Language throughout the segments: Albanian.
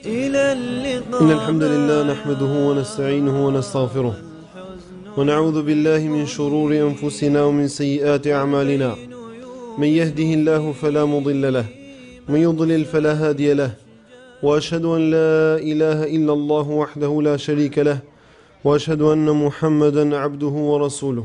إلى اللقاء إن الحمد لله نحمده ونستعينه ونستغفره ونعوذ بالله من شرور أنفسنا ومن سيئات أعمالنا من يهده الله فلا مضل له من يضلل فلا هادي له وأشهد أن لا إله إلا الله وحده لا شريك له وأشهد أن محمدا عبده ورسوله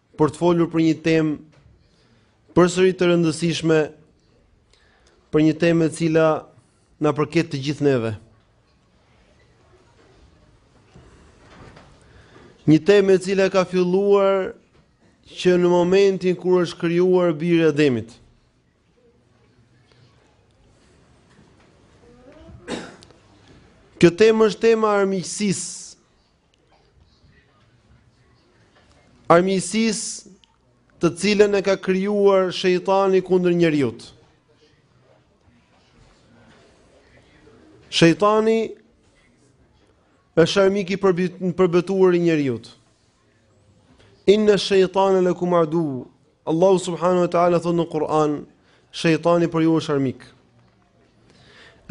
për të folur për një temë përsëri të rëndësishme, për një temë e cila na përket të gjithë neve. Një temë e cila ka filluar që në momentin kur është krijuar biri i Ademit. Kjo temë është tema e armiqësisë Armiqësisë të cilën e ka krijuar shejtani kundër njeriut. Shejtani është armik i përbetuar i njeriut. Inna shejtane lakum adu. Allahu subhanahu wa taala thotë në Kur'an, shejtani për ju është armik.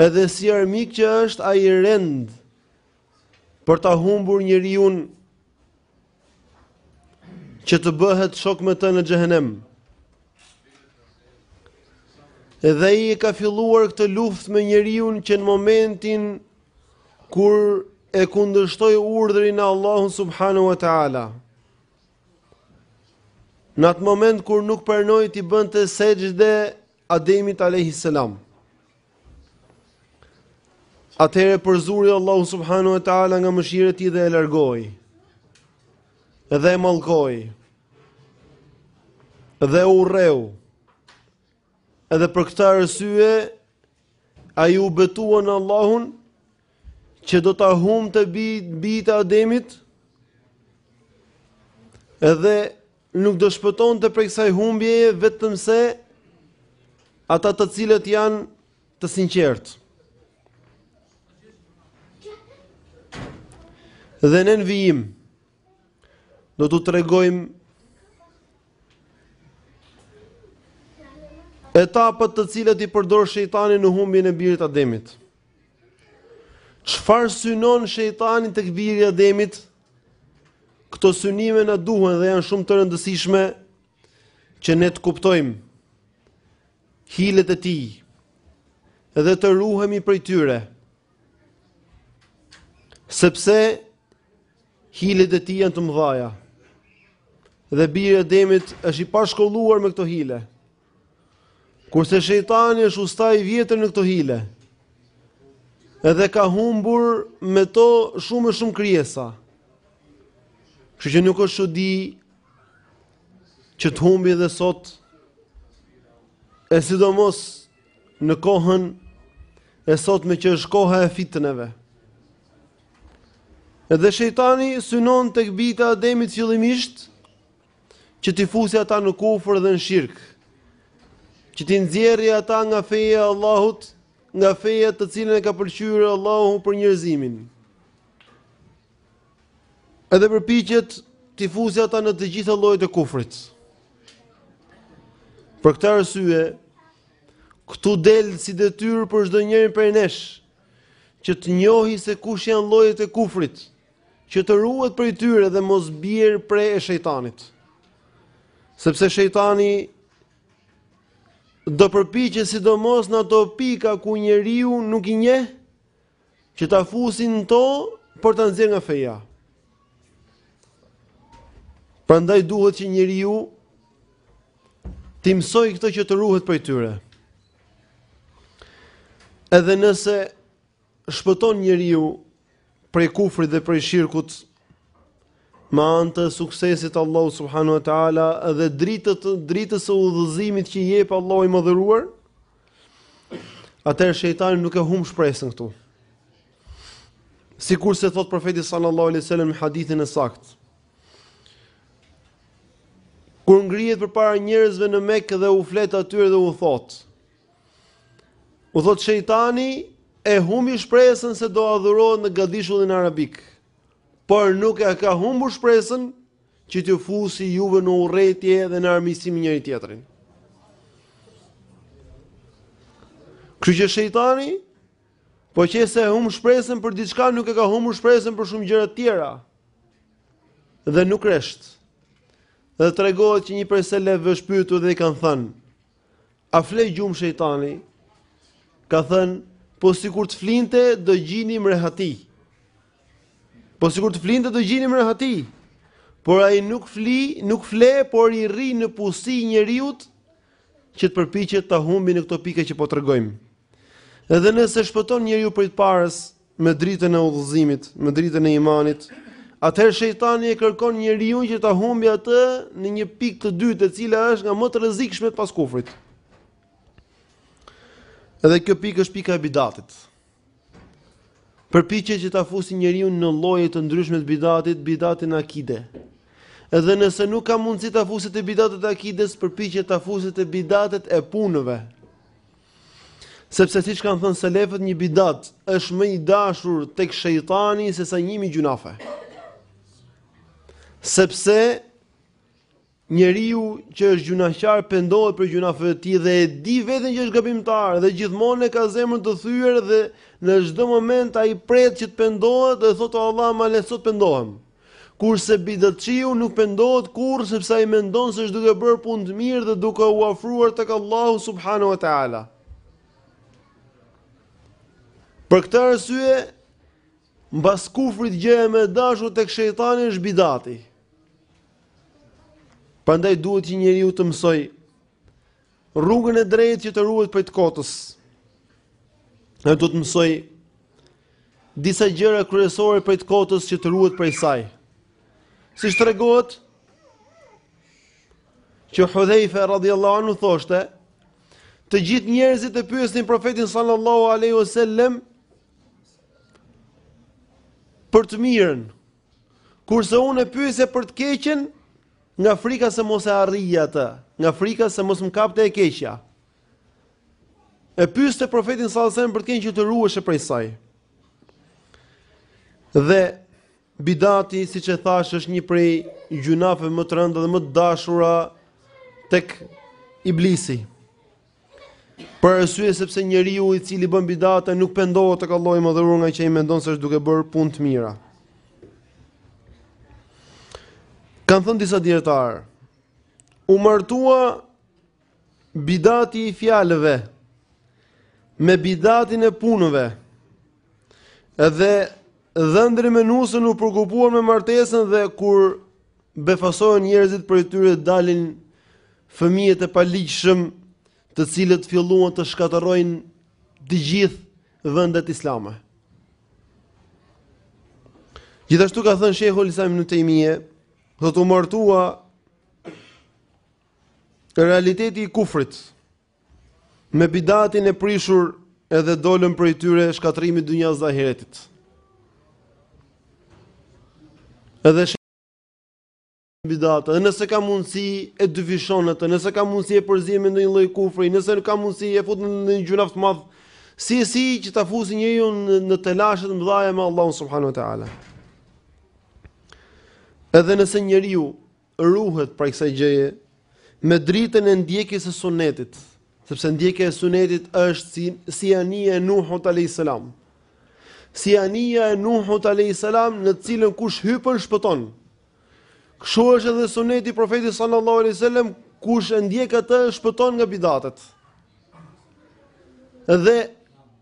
Edhe si armik që është ai rend Për ta humbur njeriun që të bëhet shok me të në xhehenem. Dhe ai e ka filluar këtë luftë me njeriun që në momentin kur e kundërshtoi urdhrin e Allahut subhanahu wa taala. Në atë moment kur nuk pranoi t'i bënte sexhde Ademit alejhi selam. Atëherë përzuri Allahu subhanahu wa taala nga mëshira e tij dhe e largoi. Dhe e mallkoi. Dhe e urreu. Edhe për këtë arsye ai u betua në Allahun që do ta humbte bijtë e Ademit. Edhe nuk do shpëtonte prej kësaj humbjeje vetëm se ata të cilët janë të sinqertë. Dhe në vijim do t'u tregojmë etapat të cilat i përdor shejtani në humbjen e birit Ademit. Çfarë synon shejtani tek biri Ademit? Këto synime na duhen dhe janë shumë të rëndësishme që ne të kuptojmë hilet e tij dhe të ruhemi prej tyre. Sepse hilet e tij janë të mëdha. Dhe biri i Ademit është i pashkolluar me këto hile. Kurse shejtani është usta i vjetër në këto hile. Edhe ka humbur me to shumë e shumë krijesa. Kështu që nuk është çudi që të humbi edhe sot e sidomos në kohën e sotme që është koha e fitneve. Edhe shejtani synon tek bijtë e Ademit fillimisht, që t'i fusi ata në kufër dhe në shirk, që t'i nxjerri ata nga feja e Allahut, nga feja të cilën e ka pëlqyer Allahu për njerëzimin. Edhe përpiqet t'i fusi ata në të gjitha llojet e kufrit. Për këtë arsye, këtu del si detyrë për çdo njërin prej nesh që të njohë se kush janë llojet e kufrit, që të ruhet prej tyre dhe mos bjerë pre e shejtanit. Sepse shejtani do përpiqet sidomos në ato pika ku njeriu nuk i njeh, që ta fusi në to për ta nxjerrë nga feja. Prandaj duhet që njeriu t'i mësojë këto që të ruhet prej tyre. Edhe nëse shpëton njeriu prej kufrit dhe prej shirkut me anë të suksesit të Allahut subhanahu wa taala dhe dritës dritës së udhëzimit që i jep Allahu i madhëruar, atëherë shejtani nuk e humb shpresën këtu. Sikurse thotë profeti salallahu alejhi ue selem në hadithin e saktë. Kur ngrihet përpara njerëzve në Mekë dhe u flet atyre dhe u thotë U thotë shejtani e humbi shpresën se do adhurohet në gadishullin arabik, por nuk e ka humbur shpresën që t'ju fusi juve në urrejtje dhe në armiqësi me njëri-tjetrin. Kështu që shejtani, po qe se e humb shpresën për diçka, nuk e ka humbur shpresën për shumë gjëra të tjera, dhe nuk resht. Dhe tregohet që një prej selefëve është pyetur dhe i kanë thënë, A fle gjumë shejtani? Ka thënë, po sikur të flinte, do gjenim rehati. Po sikur të flinte, do gjenim rehati. Por ai nuk fli, nuk fle, por i rri në pusi njeriut që të përpiqet ta humbi në këto pika që po tregojmë. Edhe nëse shpëton njeriu prej të parës, me dritën e udhëzimit, me dritën e imanit, atëherë shejtani e kërkon njeriu që ta humbi atë në një pikë të dytë, e cila është nga më të rrezikshmet pas kufrit. Edhe kjo pikë është pika e bidatit. Përpiqet që ta fusi njeriu në lloje të ndryshme të bidatit, bidati në akide. Edhe nëse nuk ka mundësi ta fusi te bidatet e akides, përpiqet ta fusi te bidatet e punëve. Sepse siç kanë thënë selefët një bidat është më i dashur tek shejtani sesa një mijë gjunafe. Sepse njeriu që është gjunaqar pendohet për gjunafet e tij dhe e di veten që është gabimtar dhe gjithmonë e ka zemrën të thyer dhe në çdo moment ai pret që të pendohet dhe thotë Allah ma lehtëso të pendohem. Kurse bidatçiu nuk pendohet kurrë sepse ai mendon se është duke bërë punë të mirë dhe duke u afruar tek Allahu subhanahu wa taala. Për këtë arsye, mbas kufrit gjëja më e dashur tek shejtani është bidati. Prandaj duhet që njeriu të mësoj rrugën e drejtë që të ruhet prej të kotës. Ai duhet të mësoj disa gjëra kryesore prej të kotës që të ruhet prej saj. Siç tregohet që Hudhaifa radhiyallahu anhu thoshte, të gjithë njerëzit e pyesnin profetin sallallahu alaihi wasallam për të mirën, Kurse unë e pyesja për të keqen, nga frika se mos e arrija atë, nga frika se mos më kapte e keqja. E pyeste profetin sallallahu alajhi wasallam për të keqen që të ruheshe prej saj. Dhe bidati, siç e thashë, është një prej gjynafeve më të rënda dhe më të dashura tek iblisi. Për arsye sepse njeriu i cili bën bidate nuk pendohet tek Allahu i madhëruar nga që ai mendon se është duke bërë punë të mira. Kanë thënë disa dijetarë, u martua bidati i fjalëve me bidatin e punëve. Edhe dhëndri me nusen u preokupuan me martesën dhe kur befasohen njerëzit prej tyre dalin fëmijët e paligjshëm të cilët filluan të shkatërrojnë të gjithë vendet islame. Gjithashtu ka thënë Shejhul Islam Ibn Tejmije, thotë u martua realiteti i kufrit, Me bidatin e prishur edhe dolën prej tyre shkatërrimi i dynjas dhe ahiretit. Edhe shkatrimi bidat, edhe nëse ka mundësi e dyfishon atë, nëse ka mundësi e përzi me ndonjë lloj kufri, nëse ka mundësi e fut në ndonjë gjynaf të madh, si e si që ta fusi njeriun në telashe të mëdha me Allahun subhanahu wa teala. Edhe nëse njeriu ruhet prej kësaj gjëje me dritën e ndjekjes së sunetit, sepse ndjekja e sunetit është si si anija e Nuhut alayhis salam. Si anija e Nuhut alayhis salam në të cilën kush hipën shpëton. Kështu është edhe suneti i profetit sallallahu alaihi wasallam, kush e ndjek atë shpëton nga bidatet. Dhe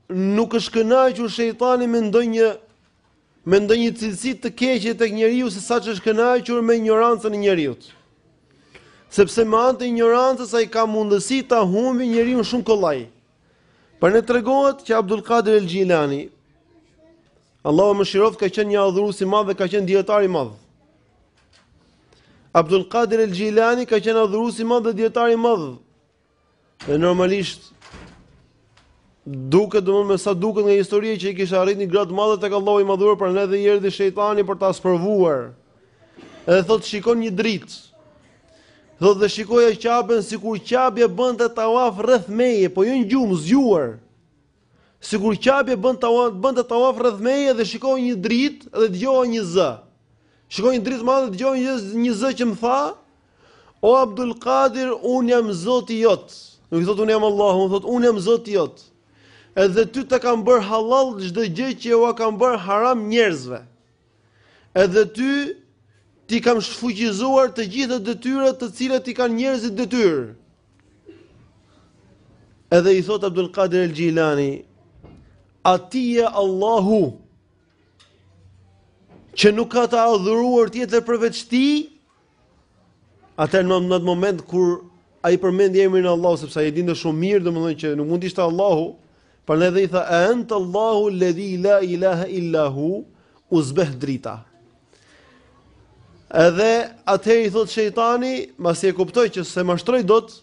nuk është kënaqur shejtani me ndonjë me ndonjë cilësi të keqe tek njeriu se saç është kënaqur me injorancën e njeriut. Sepse me anë të injorancës ai ka mundësi ta humbi njeriun shumë kollaj. Por ne tregohet që Abdul Qadir El Gjilani, Allahu e mëshiroft, ka qenë një adhurues i madh dhe ka qenë dietar i madh. Abdul Qadir El Gjilani ka qenë adhurues i madh dhe dietar i madh Dhe normalisht duket domethënë me sa duket nga historia që ai kishte arrit një grad të madhe tek Allahu i madhëruar, prandaj dhe i erdhi shejtani për ta sprovuar. Edhe thot shikoj një dritë. Thot dhe shikoja Qaben sikur Qabja bënte tawaf rreth meje, po jo në gjumë zgjuar. Sikur Qabja bën tawaf, bënte tawaf rreth meje dhe shikoj një dritë dhe dëgjoj një zë. Shikoj një dritë madhe, dëgjoj një zë që më tha, O Abdul Qadir, unë jam Zoti jot. Nuk i thot unë jam Allahu, thot unë jam Zoti jot. Edhe ty ta kam bërë halal çdo gjë që ua kam bërë haram njerëzve. Edhe ty t'i kam shfuqizuar të gjitha detyrat të cilat i kanë njerëzit detyrë. Edhe i thot Abdul Qadir El Gjilani, a ti je Allahu, që nuk ka të adhuruar tjetër përveç tij, Atëherë në atë moment kur ai përmendi emrin e Allahut sepse ai e dinte shumë mirë domethënë që nuk mund të ishte Allahu, prandaj dhe i tha ente Allahu alladhi la ilaha illa hu u zbeh drita. Edhe atëherë i thot shejtani, pasi e kuptoi që s'e mashtroi dot,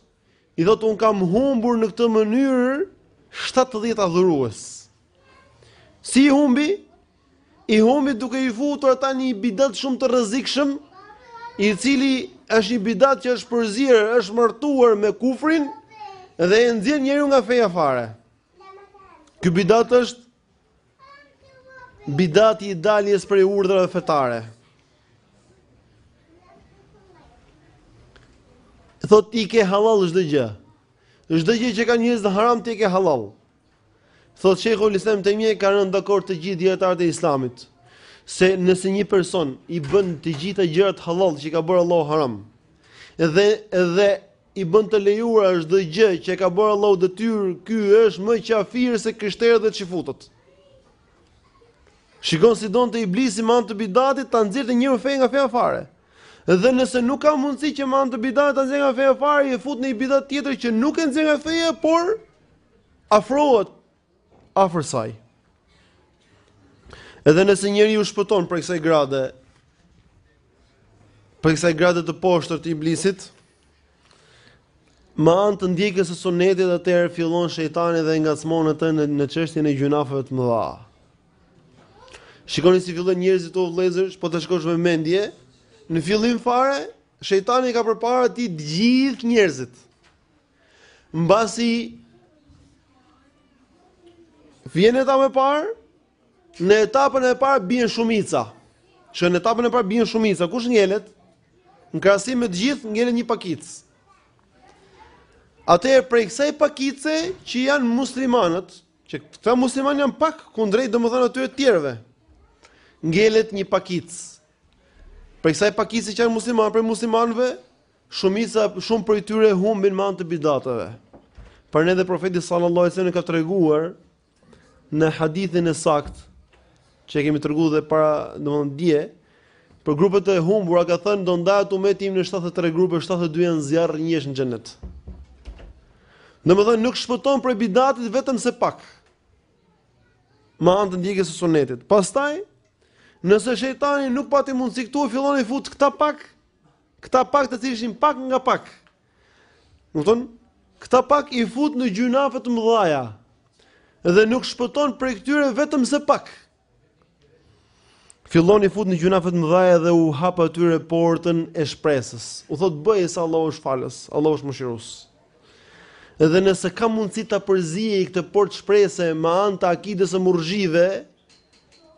I thotë un kam humbur në këtë mënyrë 70 adhurues. Si i humbi? I humbi duke i futur ata në një bidat shumë të rrezikshëm, i cili është një bidat që është përzier, është martuar me kufrin dhe e nxjerr njeriun nga feja fare. Ky bidat është Bidati i daljes prej urdhërave fetare. Thot ti ke halal çdo gjë. Çdo gjë që kanë njerëzit haram ti e ke halal. Thot Sheikhul Islam ibn Tejmije kanë rënë dakord të gjithë dietarët e Islamit se nëse një person i bën të gjitha gjërat halal që i ka bërë Allahu haram dhe dhe i bën të lejuara çdo gjë që e ka bërë Allahu detyrë, ky është më qafir se krishterët dhe çifutët. Shikon si donte iblisi me anë të bidatit ta nxjerrë njeriun fe nga feja fare. Dhe nëse nuk ka mundësi që me anë të bidatit ta nxjerrë nga feja fare, e fut në një bidat tjetër që nuk e nxjerr nga feja, por afrohet afër saj. Edhe nëse njeriu shpëton prej kësaj grade, prej kësaj grade të poshtër të Iblisit, me anë të ndjekjes së sunetit atëherë fillon shejtani dhe ngacmon atë në, në çështjen e gjynafeve të mëdha. Shikoni si fillon njerëzit o vëllezër, po ta shikosh me mendje, në fillim fare, shejtani ka përpara tij gjithë njerëzit. Mbasi vjen etapa e parë, në etapën e parë bien shumica. Që në etapën e parë bien shumica, kush ngelet? Në krahasim me të gjithë ngelet një pakicë. Atëherë prej kësaj pakice që janë muslimanët, që këta muslimanë janë pak kundrejt domethënë atyre të tjerëve. Ngelet një pakicë. Prej kësaj pakice që janë muslimanë, prej muslimanëve Shumica shumë prej tyre humbin me anë të bidateve. Prandaj dhe profeti sallallahu alajhi wasallam ka treguar në hadithin e saktë që kemi treguar dhe para, domthonë dje, për grupet e humbura ka thënë do ndahet umeti im në 73 grupe, 72 në zjarr një është në xhenet. Domethënë nuk shpëton prej bidatit vetëm se pak. Me anë të ndjekjes së sunetit. Pastaj, nëse shejtani nuk pati mundësi këtu, fillon i fut këta pak Këta pak të cilët ishin pak nga pak, domethënë, këta pak i fut në gjynafet e mëdhaja, dhe nuk shpëton prej këtyre vetëm se pak. Fillon i fut në gjynafet e mëdhaja dhe u hap atyre portën e shpresës. U thotë bëje se Allahu është falës, Allahu është mëshirues. Dhe nëse ka mundësi ta përziejë këtë portë shprese me anë të akides së murxhive,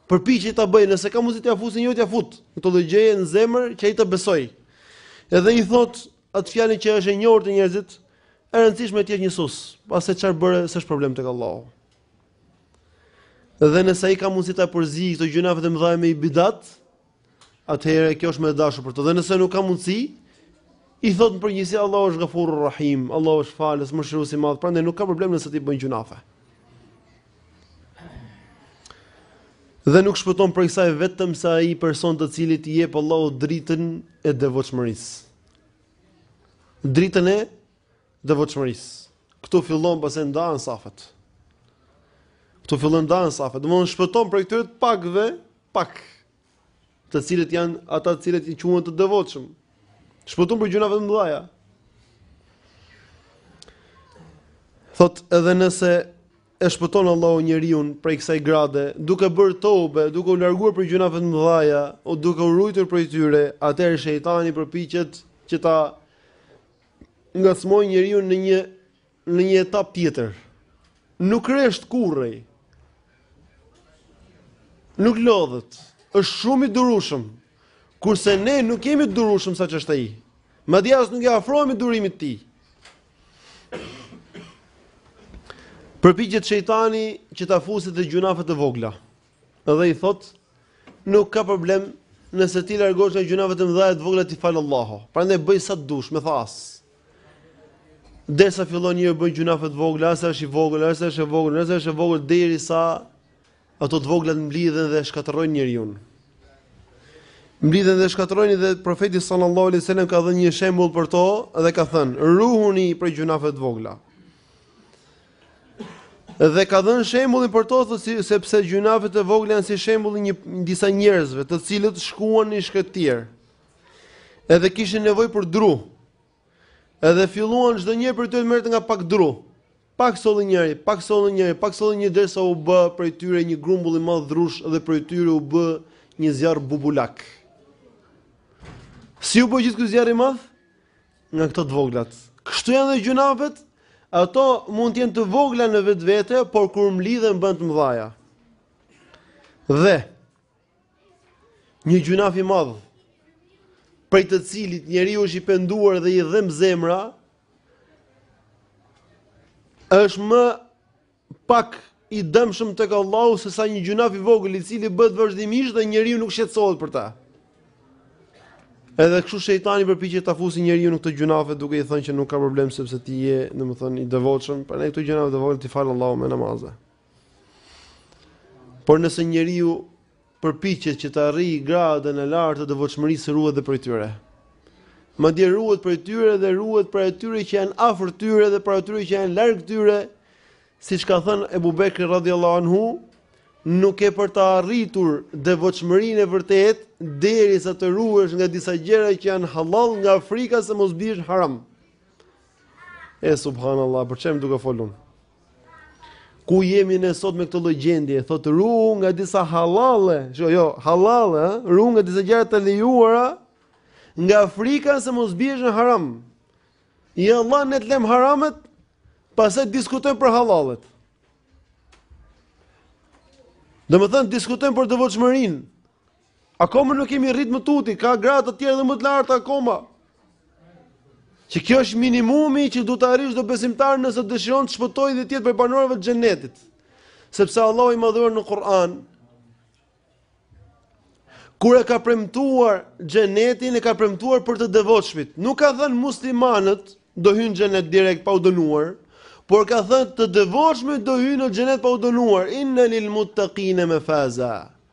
Përpiqet ta bëjë, nëse ka mundësi t'ia fusë një t'ia fut. Këtë lloj gjëje në zemër që ai ta besojë. Edhe i thotë atë fjalën që është e njohur te njerëzit, e rëndësishme është ta njësosh, pastaj se çfarë bëre s'është problem tek Allahu. Dhe nëse ai ka mundësi ta përziejë këto gjynafe të mëdha me bidat, atëherë kjo është më e dashur për të. Dhe nëse nuk ka mundësi, i thotë në përgjithësi Allahu është Ghafurur Rahim, Allahu është falës, mëshirues i madh, prandaj nuk ka problem nëse ti bën gjynafe. Dhe nuk shpëton prej kësaj vetëm se ai person të cilit i jep Allahu dritën e devotshmërisë. Dritën e devotshmërisë. Ktu fillon pastaj ndahen safet. Ktu fillon ndahen safet. Domthon shpëton prej këtyre të pakëve Pak të cilët janë ata të cilët quhen të devotshëm. Shpëton prej gjynaheve të mëdhaja. Thotë edhe nëse e shpëton Allahu njeriun prej kësaj grade, duke bërë tobe, duke u larguar prej gjynaheve të mëdhaja, o duke u ruajtur prej tyre, atëherë shejtani përpiqet që ta ngacmojë njeriun në një në një etapë tjetër. Nuk rresht kurrë. Nuk lodhet. Është shumë i durueshëm. Kurse ne nuk jemi të durueshëm sa ç'është ai. Madje as nuk i afrohemi durimit të tij. Përpiqet shejtani që ta fusi te gjynahet e vogla. Dhe i thot, nuk ka problem nëse ti largohesh nga gjynahet e mëdha, të voglat t'i fal Allahu. Prandaj bëj sa të dush, me thes. Derisa fillon njeriu bën gjynahe të vogla, se është e vogël, se është e vogël, se është e vogël derisa ato të voglat mblidhen dhe shkatërrojnë njeriun. Mblidhen dhe shkatërrojnë dhe profeti sallallahu alaihi wasallam ka dhënë një shembull për to dhe ka thënë: "Ruhuni prej gjynaheve të vogla." Dhe ka dhënë shembullin për to thotë si, sepse gjynahet e vogla janë si shembulli i disa njerëzve, të cilët shkuan në shkretëtirë. Edhe kishin nevojë për dru. Edhe filluan çdo njëri prej tyre merrte nga pak dru. Pak solli njëri, pak solli njëri, pak solli një derisa u bë prej tyre një grumbull i madh drush dhe prej tyre u bë një zjarr bubulak. Si u bë gjithë ky zjarr i madh? Nga këto të voglat. Kështu janë dhe gjynahet, ato mund të jenë të vogla në vetvete, por kur mblidhen bëhen të mëdha. Dhe Një gjynah i madh, prej të cilit njeriu është i penduar dhe i dhemb zemra, është më pak i dëmshëm tek Allahu se sa një gjynah i vogël i cili bëhet vazhdimisht dhe njeriu nuk shqetësohet për të. Edhe kështu shejtani përpiqet ta fusë njeriu në këto gjynahe duke i thënë që nuk ka problem sepse ti je, domethënë, i devotshëm, prandaj këto gjëra të vogla t'i fal Allahu me namaze. Por nëse njeriu përpiqet që të arrijë gradën e lartë të devotshmërisë, ruhet dhe prej tyre. Madje ruhet prej tyre dhe ruhet prej atyre që janë afër tyre dhe prej atyre që janë larg tyre, siç ka thënë Ebu Bekri radhiyallahu anhu, nuk ke për të arritur devotshmërinë e vërtetë derisa të ruhesh nga disa gjëra që janë halal nga frika se mos biesh në haram. E subhanallahu, për ça jemi duke folur. Ku jemi ne sot me këtë lloj gjendje? Thot ruhu nga disa halalle, jo halalle, ë, ruhu nga disa gjëra të lejuara nga frika se mos biesh në haram. Ja Allah, ne të lëmë haramet, pastaj diskutojmë për halallet. Domethënë diskutojmë për devotshmërinë. Akoma nuk kemi arrit më tutje, ka grada të tjera dhe më të larta akoma. Që kjo është minimumi që duhet të arrijë çdo besimtar nëse dëshiron të shpëtojë dhe të jetë prej banorëve të xhenetit. Sepse Allahu i madhuar në Kur'an kur e ka premtuar xhenetin e ka premtuar për të devotshmit. Nuk ka thënë muslimanët do hyjnë në xhenet direkt pa u dënuar, por ka thënë të devotshmit do hyjnë në xhenet pa u dënuar. Inna lil muttaqina mafaza.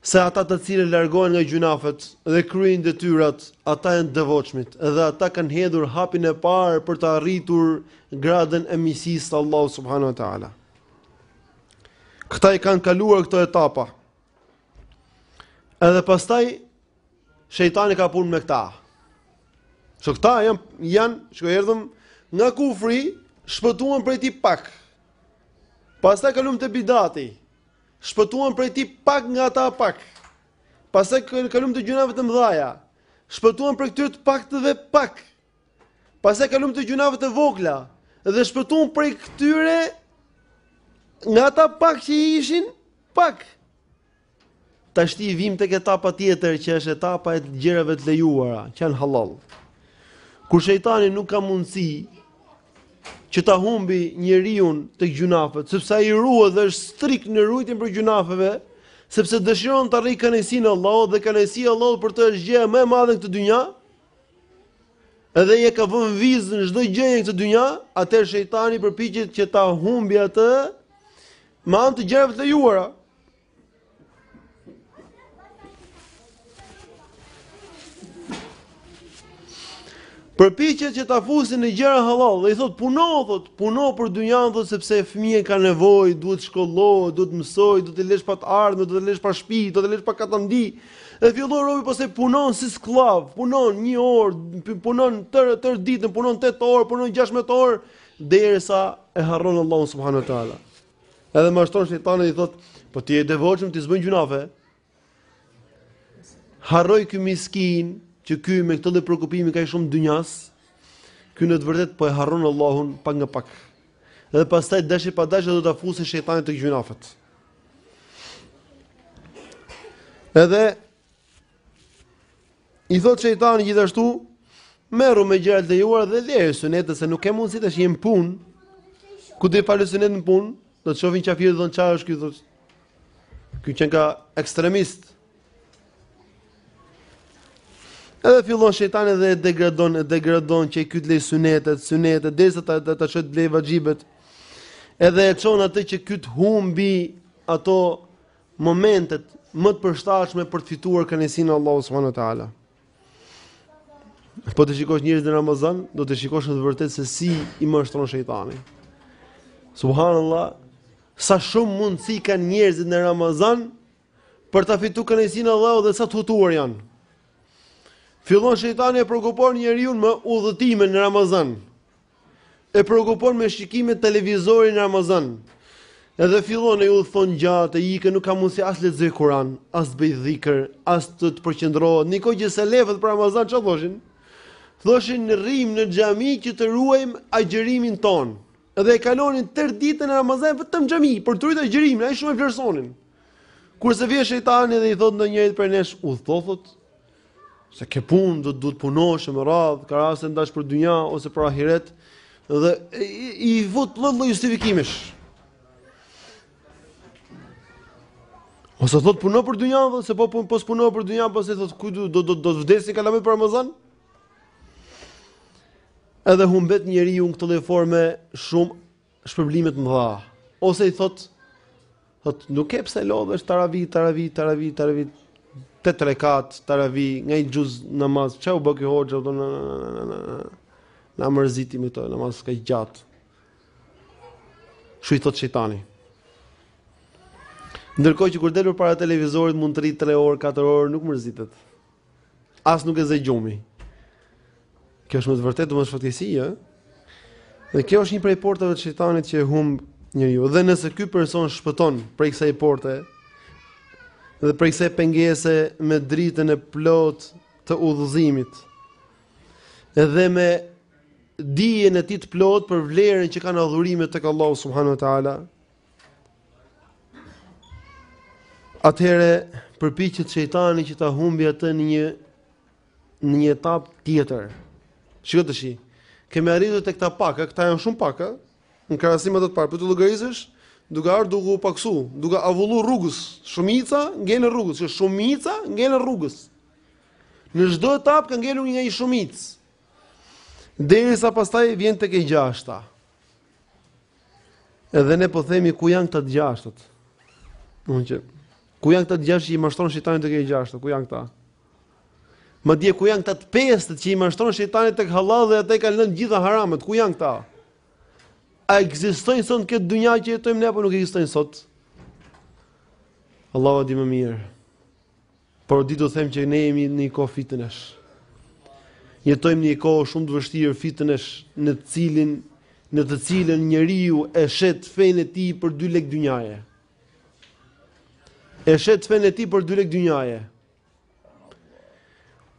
Se ata të cilët largohen nga gjynahet dhe kryejnë detyrat, ata janë të devotshmit dhe ata kanë hedhur hapin e parë për të arritur gradën e miqësisë të Allahut subhanahu wa taala. Këta i kanë kaluar këto etapa. Edhe pastaj shejtani ka punë me këta. Që këta janë kur erdhëm nga kufri, shpëtuan prej tij pak. Pastaj kalum te bidati. Shpëtuan prej tij pak nga ata pak. Pastaj kalum te gjynahet e mëdhaja. Shpëtuan prej këtyre të paktëve pak. Pastaj kalum te gjynahet e vogla dhe shpëtuan prej këtyre nga ata pak që ishin pak. Tashti vim tek etapa tjetër që është etapa e gjërave të lejuara, që janë hallall. Kur shejtani nuk ka mundësi që ta humbi njeriun tek gjynahet, sepse ai ruhet dhe është strikt në rujtjen prej gjynaheve, sepse dëshiron të arrijë kënaqësinë e Allahut dhe kënaqësia e Allahut për të është gjëja më e madhe në këtë dynja. Edhe ia ka vënë vizën çdo gjëje në këtë dynja, atëherë shejtani përpiqet që ta humbi atë me anë të gjërave të lejuara. Përpiqet që ta fusin në gjëra hallall dhe i thot puno, thot puno për dynjan, thot sepse fëmija ka nevojë, duhet shkollohet, duhet mësoj, do t'i lësh pa të ardhme, do t'i lësh pa shpi, do t'i lësh pa katandi. Dhe fillon robi pastaj punon si skllav, punon 1 orë, punon tër tër ditën, punon 8 orë, punon 16 orë derisa e harron Allahun subhanahu wa taala. Edhe e mashtron shejtani i thot, po ti je i devotshëm ti s'bën gjynahe. Harroj ky miskin që ky me këtë lloj preokupimi kaq shumë dynjas. Ky në të vërtetë po e harron Allahun pak nga pak. Dhe pastaj dashje pa dashje do ta fusë shejtani tek gjynahet. Edhe I thot shejtani gjithashtu, merru me gjërat e lejuara dhe lëri sunetet se nuk ke mundësi tash je në punë. Ku do t'i falësh sunet në punë? Do të shohin qafirët do thonë çfarë është ky thot. Ky qenka ekstremist. Edhe fillon shejtani dhe e degradon, e degradon që ky t'i lejë sunetet, sunetet, derisa ta të të që t'i lejë vaxhibet. Edhe e çon atë që ky t'i humbi ato momentet më të përshtatshme për të fituar kënaqësinë e Allahut subhanahu wa taala. Po të shikosh njerëzit në Ramazan, do të shikosh në të vërtetë se si i mashtron shejtani. Subhanallah, sa shumë mundësi kanë njerëzit në Ramazan për ta fituar kënaqësinë e Allahut dhe sa të hutuar janë. Fillon shejtani e preokupon njeriun me udhëtimin në Ramazan. E preokupon me shikime televizori në Ramazan Edhe fillon e udhëton gjatë e ikën nuk ka mundësi as lexojë Kur'an, as bëjë dhikr, as të të përqendrohet. Nikoj që selefët për Ramazan çfarë thoshin? Thoshin rrimë në xhami që të ruajmë agjërimin tonë. Edhe e kalonin tërë ditën në Ramazan vetëm në xhami për të ruajtur agjërimin, aq shumë e vlerësonin. Kurse vjen shejtani dhe i thotë ndonjërit prej nesh udhëto thotë, Se ke punë, do të duhet punosh me radhë, ka raste ndash për dynja ose për ahiret dhe i fut lloj-lloj justifikimesh. Ose thotë puno për dynja, thotë se po s'pun, po s'punove për dynja, po se thotë ku do do do të vdesin kalamajtë për Ramazan? Edhe humbet njeriu në këtë lloj forme shumë shpërblime të mëdha. Ose i thotë, thotë nuk ke pse lodhesh taravi, taravi, taravi, taravi tetë rekatë, taravi, nga i gjuz namaz, ça u bë ky hoxhë, do na na mërziti me to, namaz ka gjat. Kshu i thotë shejtani. Ndërkohë që kur ulet para televizorit mund të rri 3 orë, 4 orë, nuk mërzitet. As nuk e zë gjumi. Kjo është me të vërtetë, domethënë fatkeqësi, ë. Dhe kjo është një prej portave të shejtanit që e humb njeriun. Dhe nëse ky person shpëton prej kësaj porte dhe prej kësaj pengese me dritën e plotë të udhëzimit, edhe me dijen e tij të plotë për vlerën që kanë adhurimet tek Allahu subhanahu wa taala, Atëherë përpiqet shejtani që ta humbi atë në një në një etapë tjetër. Shikoj tash. Kemë arritur tek ata pak, këta janë shumë pak në krahasim me ata të parët. Po t'i llogarisësh, duke ardhur duke u paksu, duke avullu rrugës, shumica ngel rrugës, që shumica ngel rrugës. Në çdo etapë ka ngelur një shumicë. Derisa pastaj vjen tek e gjashta. Edhe ne po themi ku janë këta të gjashtët. Domethënë që ku janë këta të gjashtë që i mashtron shejtani tek e gjashta, ku janë këta? Madje ku janë këta të pestë që i mashtron shejtani tek hallallet dhe ata i kanë lënë të gjitha haramet, ku janë këta? A ekzistojnë sot në këtë dynja që jetojmë ne apo nuk ekzistojnë sot? Allahu e di më mirë. Por di t'u them që ne jemi në një kohë fitnesh. Jetojmë në një kohë shumë të vështirë fitnesh në të cilin në të cilën njeriu e shet fenë e tij për dy lekë dynjaje. E shet fenë e tij për dy lekë dynjaje.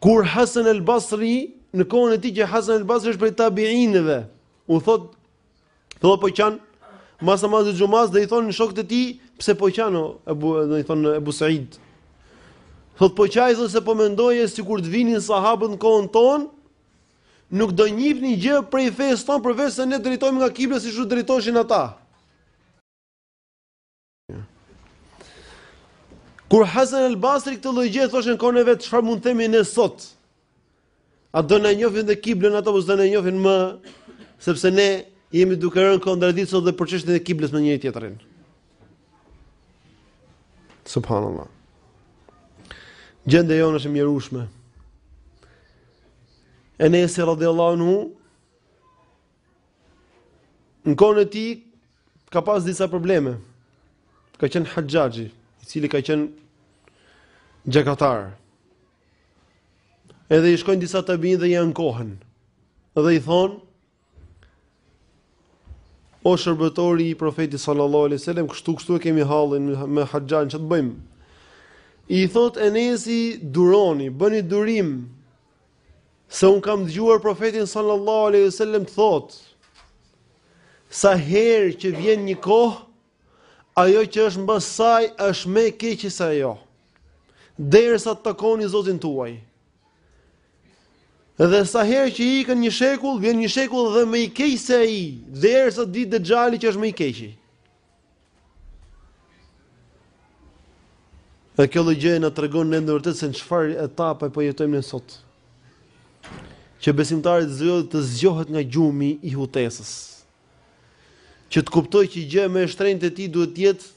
Kur Hasan al-Basri në kohën e tij që Hasan al-Basri është prej tabiinëve, u thot Thotë po qan mas namazit të xumës dhe i thonë shokët e tij, pse po qan o Abu, po i thonë Ebu Said. Thotë po qaj thotë se po mendoje sikur të vinin sahabët në kohën ton, nuk do njihnin gjë prej fesë ton përveç se ne drejtohemi nga kibla siç u drejtoshin ata. Kur Hasan el Basri këtë lloj gjëje thoshte në kohën e vet, çfarë mund të themi ne sot? A do na njohin dhe kiblën ata apo s'do na njohin më, sepse ne jemi duke rënë n'kontradiktë sot dhe për çështjen e kiblës me njëri tjetrin. Subhanallah. Gjendja jonë është e mjerueshme. Enesi radhiyallahu anhu Në kohën e tij ka pas disa probleme. Ka qenë Haxhaxhi, i cili ka qenë gjakatar. Edhe i shkojnë disa tabiinë dhe i ankohen. Edhe i thonë, o shërbëtori i profetit sallallahu alaihi wasallam, kështu kështu e kemi hallin me Haxhaxhin ç'të bëjmë. I thot Enesi duroni, bëni durim, Se un kam dëgjuar profetin sallallahu alaihi wasallam të thotë sa herë që vjen një kohë ajo që është mbas saj është më e keqe se ajo. Derisa të takoni Zotin tuaj. Dhe sa herë që ikën një shekull, vjen një shekull dhe më i keq se ai, derisa del Dexhali që është më i keqi. Dhe kjo lloj gjëja na tregon ne në vërtetë se në çfarë etape po jetojmë ne sot. Që besimtari të zgjohet të zgjohet nga gjumi i hutesës. Që të kuptoj që gjëja më e shtrenjtë e tij duhet të jetë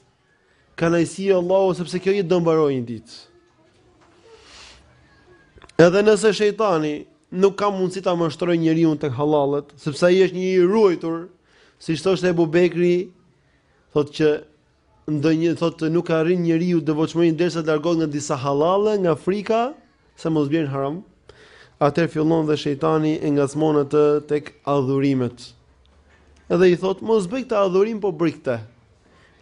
kënaqësia e Allahut sepse kjo jetë do mbarojë një ditë. Edhe nëse shejtani nuk ka mundësi ta mashtrojë njeriun tek halallet, sepse ai është një i ruajtur, Siç thoshte Ebu Bekri, thotë që ndonjë thotë nuk arrin njeriu devotshmërinë derisa të largohet nga disa halalle, nga frika se mos bjerë në haram. Atëherë fillon dhe shejtani e ngacmon atë tek adhurimet. Edhe i thotë mos bëj këtë adhurim po bëj këtë.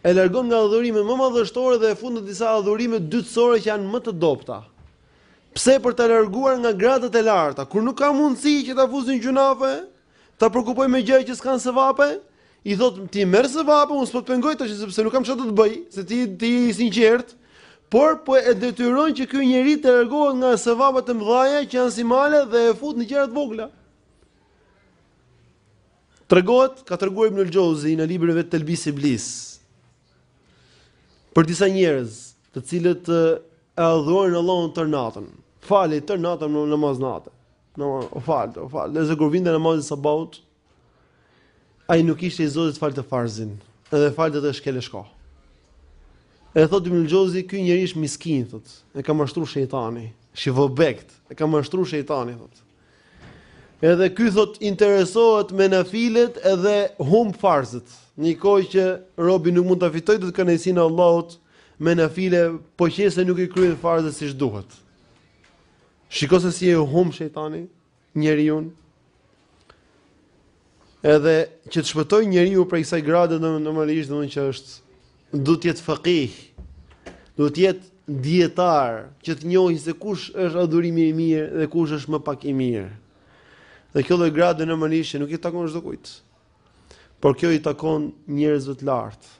E largon nga adhurime më madhështore dhe e fut në disa adhurime dytësore që janë më të dobta. Pse për ta larguar nga gradat e larta, kur nuk ka mundësi që ta fusi n'gjynahe, Ta preokupoj me gjëra që s'kanë sevape? I thot, ti merr sevape, unë s'po të pengoj tash sepse nuk kam çfarë të të bëj, se ti je i sinqertë. Por po e detyron që ky njeri të largohet nga sevapet e mëdhaja që janë si male dhe e fut në gjëra të vogla. Tregohet, ka treguar Ibnul Xheuzi në librin e vet Telbis Iblis. Për disa njerëz, të cilët e adhurojnë Allahun tër natën, falin tër natën në namaz nate. U fal, u fal. Ndërsa kur vinte namazi i sabahut, ai nuk ishte i zoti të falte farzin, edhe falte shkel e shko. E thotë Ibn Xheuzi, ky njeri është miskin, thot. E ka mashtruar shejtani, shivobekt, e ka mashtruar shejtani, thot. Edhe ky thot interesohet me nafilet edhe humb farzet. Në një kohë që robi nuk mund ta fitojë dot kënaqësinë e Allahut me nafile, po qe se nuk i kryen farzet siç duhet. Shiko se si e humb shejtani njeriun. Edhe që të shpëtoj njeriu prej kësaj grade normalisht domethënë që është duhet të jetë fekih. Duhet të jetë dijetar që të njohë se kush është adhurimi i mirë dhe kush është më pak i mirë. Dhe kjo lloj grade normalisht nuk i takon çdokujt. Por kjo i takon njerëzve të lartë.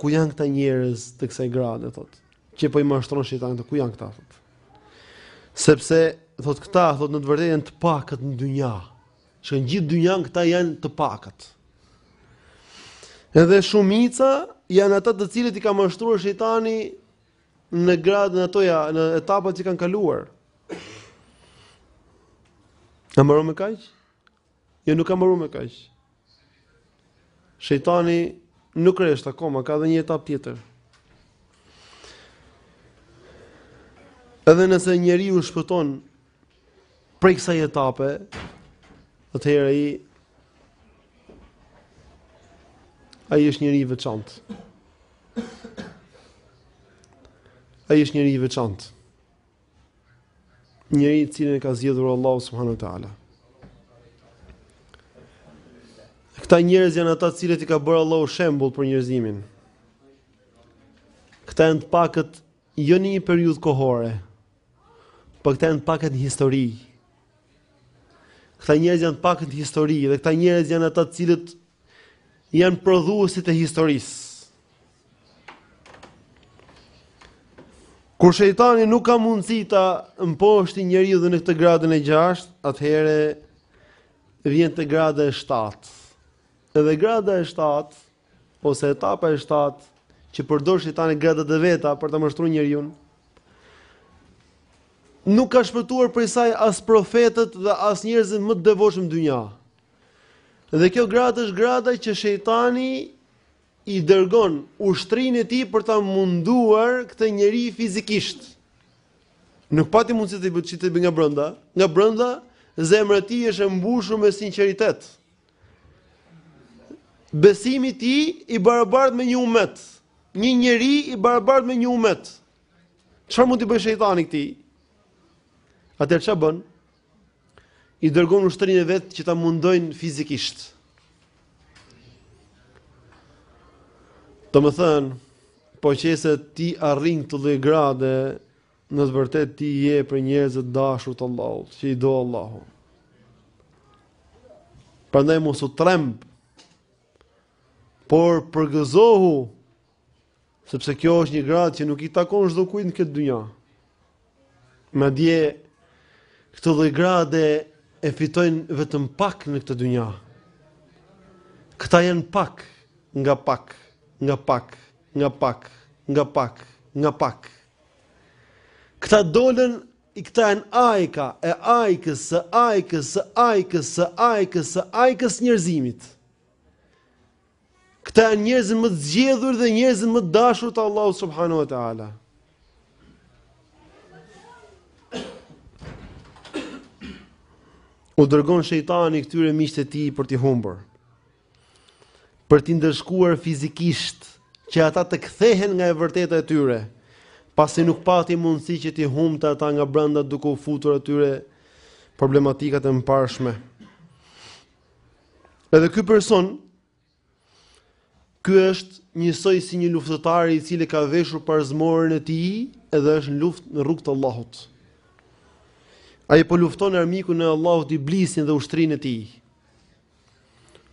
Ku janë këta njerëz të kësaj grade thotë, që po i mashtron shejtani këta, ku janë këta thotë? Sepse thotë këta thotë në të vërtetë janë të pakët në dynja. Që në gjithë dynjan këta janë të pakët. Edhe shumica janë ata të cilët i ka mashtruar shejtani në gradën ato ja, në etapat që kanë kaluar. A mbaroi me kaq? Jo nuk ka mbaruar me kaq. Shejtani nuk rresht akoma, ka edhe një etapë tjetër. Edhe nëse njeriu shpëton prej kësaj etape, atëherë ai ai është njeri i veçantë. Ai është njeri i veçantë. njeri të cilin e ka zgjedhur Allahu subhanahu wa taala. Këta njerëz janë ata të cilët i ka bërë Allahu shembull për njerëzimin. Këta janë të pakët jo në një periudhë kohore, por këta janë të pakët në histori. Këta njerëz janë të pakët në histori dhe këta njerëz janë ata të cilët janë prodhuesit e historisë. Kur shejtani nuk ka mundësi ta mposhti njeriun edhe në këtë gradën e 6, atëherë vjen te grada e 7. Edhe grada e 7 ose etapa e 7 që përdor shejtani gradat e veta për ta mashtruar njeriun, nuk ka shpëtuar prej saj as profetët dhe as njerëzit më të devotshëm në dynja. Dhe kjo gradë është grada që shejtani i dërgon ushtrinë e tij për ta munduar këtë njeri fizikisht. Nuk pati mundësi të bëjë të bëjë nga brenda, nga brenda zemra e tij është e mbushur me sinqeritet. Besimi i tij i barabartë me një umet, një njeri i barabartë me një umet. Çfarë mund t'i bëjë shejtani këtij? Atëherë ça bën? i dërgon ushtrinë e vet që ta mundojnë fizikisht. Domethënë, po qe se ti arrin këtë lloj grade, në të vërtetë ti je prej njerëzve të dashur të Allahut, që i do Allahu. Prandaj mos u tremb, por përgëzohu Sepse kjo është një gradë që nuk i takon çdokujt në këtë dynja. Madje këtë lloj grade e fitojnë vetëm pak në këtë dynja. Këta janë pak nga pak, nga pak, nga pak, nga pak, nga pak. Këta dolën i këta janë ajka, e ajkës, së ajkës, së ajkës, së ajkës, së ajkës së njerëzimit. Këta janë njerëzit më të zgjedhur dhe njerëzit më të dashur te Allahu subhanahu wa taala. U dërgon shejtani këtyre miqtë e tij për t'i humbur. Për t'i ndëshkuar fizikisht që ata të kthehen nga e vërteta e tyre, pasi nuk pati mundësi që t'i humbte ata nga brenda duke u futur atyre problematikat e mëparshme. Edhe ky person ky është njësoj si një luftëtar i cili ka veshur parzmoren e tij, edhe është në luftë në rrugë të Allahut. Ai po lufton armikun e Allahut Iblisin dhe ushtrinë e tij.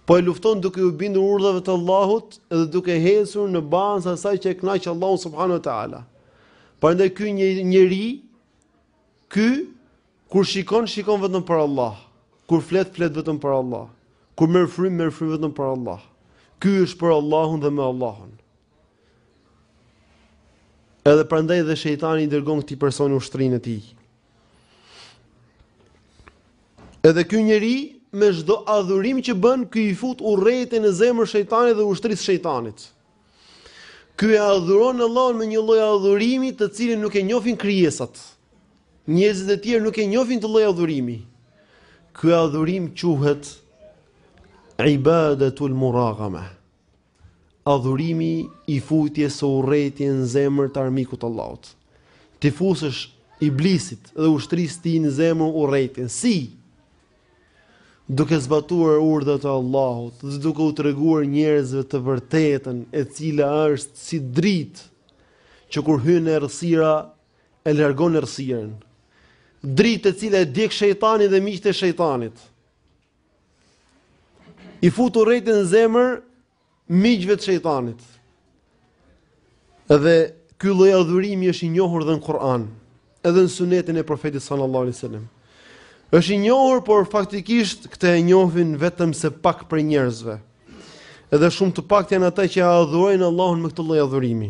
Po e lufton duke iu bindur urdhrave të Allahut dhe duke ecur në bazë të asaj që e kënaq Allahun subhanahu wa taala. Prandaj ky njeri ky Kur shikon, shikon vetëm për Allah. Kur flet, flet vetëm për Allah. Kur merr frymë, merr frymë vetëm për Allah. Ky është për Allahun dhe me Allahun. Edhe prandaj dhe shejtani i dërgon këtij personi ushtrinë e tij. Edhe ky njeri me çdo adhurim që bën, ky i fut urrejtjen në zemrën e shejtanit dhe ushtrisë së shejtanit. Ky e adhuron Allahun me një lloj adhurimi të cilin nuk e njohin krijesat. Njerëzit e tjerë nuk e njohin këtë lloj adhurimi. Ky adhurim quhet ibadatul muragama. Adhurimi i futjes së urrejtjes në zemër të armikut të Allahut. T'i fusësh iblisit dhe ushtrisë tij në zemër urrejtjen. Si? duke zbatuar urdhrat e Allahut dhe duke u treguar njerëzve të vërtetën e cila është si dritë që kur hyn në errësirë e largon errësirën. Dritë e cila e djeg shejtanin dhe miqtë e shejtanit. I fut urrejtje në zemër miqve të shejtanit. Edhe ky lloj adhurimi është i njohur edhe në Kur'an, edhe në Sunetin e Profetit sallallahu alaihi wasallam. Është i njohur, por faktikisht këtë e njohin vetëm se pak prej njerëzve. Edhe shumë të paktë janë ata që e adhurojnë Allahun me këtë lloj adhurimi.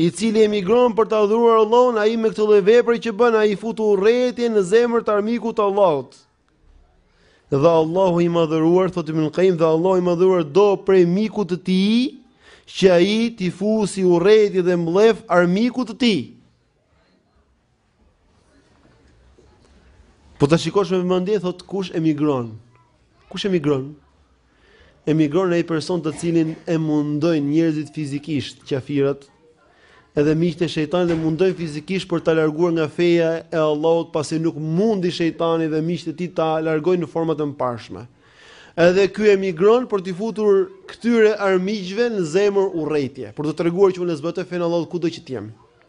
i cili emigron për ta adhuruar Allahun, ai me këtë lloj vepre që bën, ai fut urrejtje në zemër të armikut të Allahut. Dhe Allahu i madhëruar, thotë Ibn Qayyim, dhe Allahu i madhëruar do prej mikut të tij që ai t'i fusi urrejtje dhe mllef armikut të tij. Po ta shikosh me vëmendje thotë kush emigron? Kush emigron? Emigron ai person të cilin e mundojnë njerëzit fizikisht, qafirat, edhe miqtë e shejtanit e mundojnë fizikisht për ta larguar nga feja e Allahut, pasi nuk mundi shejtani dhe miqtë e tij ta largojnë në format e mëparshme. Edhe ky emigron për t'i futur këtyre armiqve në zemër urrejtje, për t'u treguar që unë zbatoj fenë e Allahut kudo që të jem.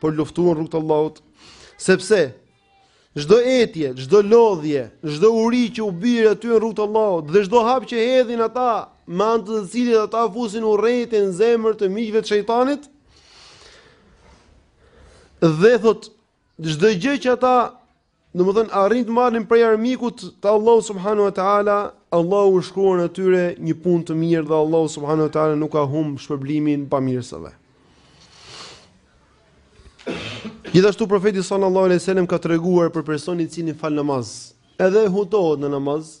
për luftuar rrugë të Allahut, sepse çdo etje, çdo lodhje, çdo uri që u bie atyre në rrugë të Allahut dhe çdo hap që hedhin ata me anë të të cilit ata fusin urrejtje në zemër të miqve të shejtanit, dhe thotë çdo gjë që ata Domethënë arrijnë të marrin prej armikut të Allahut subhanahu wa taala, Allahu u shkruan atyre një punë të mirë dhe Allahu subhanahu wa taala nuk ua humb shpërblimin bamirësve. Gjithashtu profeti sallallahu alejhi ue sellem ka treguar për personin i cili fal namaz, edhe hutohet në namaz,